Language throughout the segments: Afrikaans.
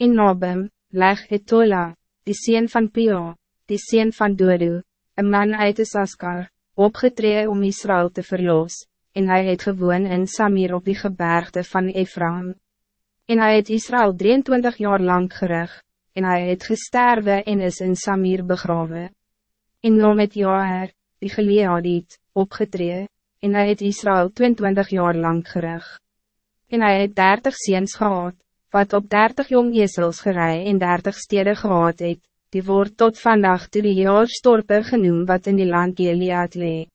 In Nabem, leg Etola, die sien van Pio, die sien van Dodo, een man uit de Saskar, opgetree om Israël te verlos, en hij het gewoon in Samir op die gebergte van Ephraim. En hij het Israël 23 jaar lang gerig, en hij het gesterwe en is in Samir begraven. En nou met Joar, die Gileadiet, opgetree, en hij het Israël 22 jaar lang gerig. En hij het 30 ziens gehad, wat op 30 jong ezels gerei en 30 steden gehad het, die wordt tot vandaag toe die jaarstorpe genoem wat in die land Gilead lee.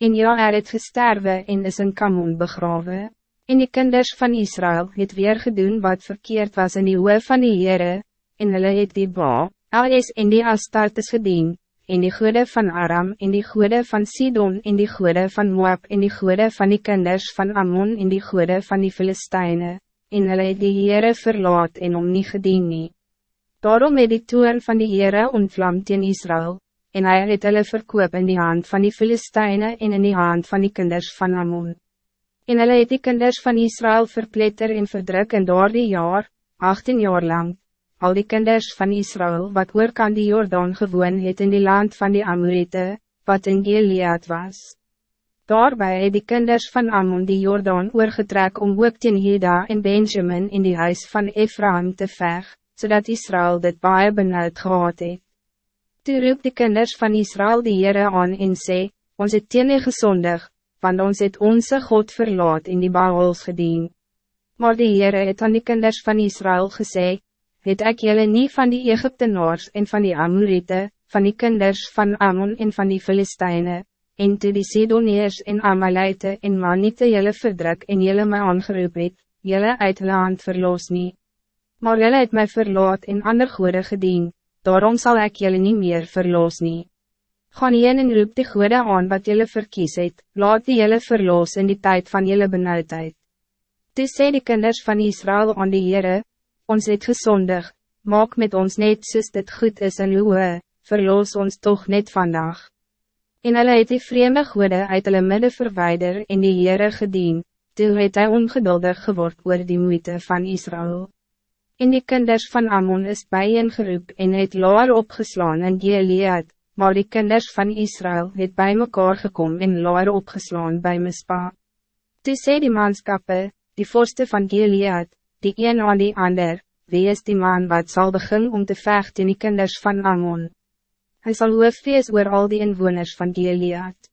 En Joar het gesterwe en is in Kamoon begraven. En die kinders van Israël het weer gedoen wat verkeerd was in die oe van die Heere, en hulle het die Ba, Al-Es en die Astartes gedien, en die goede van Aram, en die goede van Sidon, en die goede van Moab, en die goede van die kinders van Ammon, en die goede van die Filisteine, en hulle het die Heere verlaat en om nie gedien nie. Daarom het die toon van die Heere ontvlam teen Israël, en hy het hulle verkoop in die hand van die Filisteine en in die hand van die kinders van Ammon. En hulle het die kinders van Israël verpletter en verdruk in door die jaar, 18 jaar lang, al die kinders van Israël wat oor kan die Jordaan gewoon het in die land van die Amorite, wat in Gilead was. Daarbij het die kinders van Ammon die Jordaan oorgetrek om ook teen Heda en Benjamin in die huis van Ephraim te veg, zodat Israël dit baie benauwd gehad het. Toe roep die kinders van Israël die Heere aan en sê, ons het teen gezondig, want ons het onze God verlaat in die Baals gedien. Maar die Heere het aan die kinders van Israël gezegd, het ek jullie niet van die Egyptenaars en van die Amorite, van die kinders van Ammon en van die Filisteine, en toe die Sidoneers en Amalite en Manite jullie verdruk en jullie my aangeroep het, jullie uit land verloos nie. Maar jullie het mij verlaat en ander goede gedien, daarom zal ik jullie niet meer verloos nie. Gaan heen en roep die goede aan wat jullie verkies het, laat die jullie verloos in die tijd van jullie benauwdheid. Toe sê die kinders van Israël aan die Heere, ons het gezondig, maak met ons net soos dit goed is in uwe, verloos ons toch net vandaag. En hulle het die vreemde goede uit hulle midde verwijder en die Heere gedien, toe het hy ongeduldig geword oor die moeite van Israël. En die kinders van Ammon is bijeengeroep en het laar opgeslaan in Gilead, maar die kinders van Israël het bij mekaar gekom en laar opgeslaan bij Mispa. Toe sê die manskappe, die vorste van Gilead, die een aan die ander, wie is die man wat zal beginnen om te vechten in die kinders van Ammon? Hij zal hoofd wees oor al die inwoners van Gilead.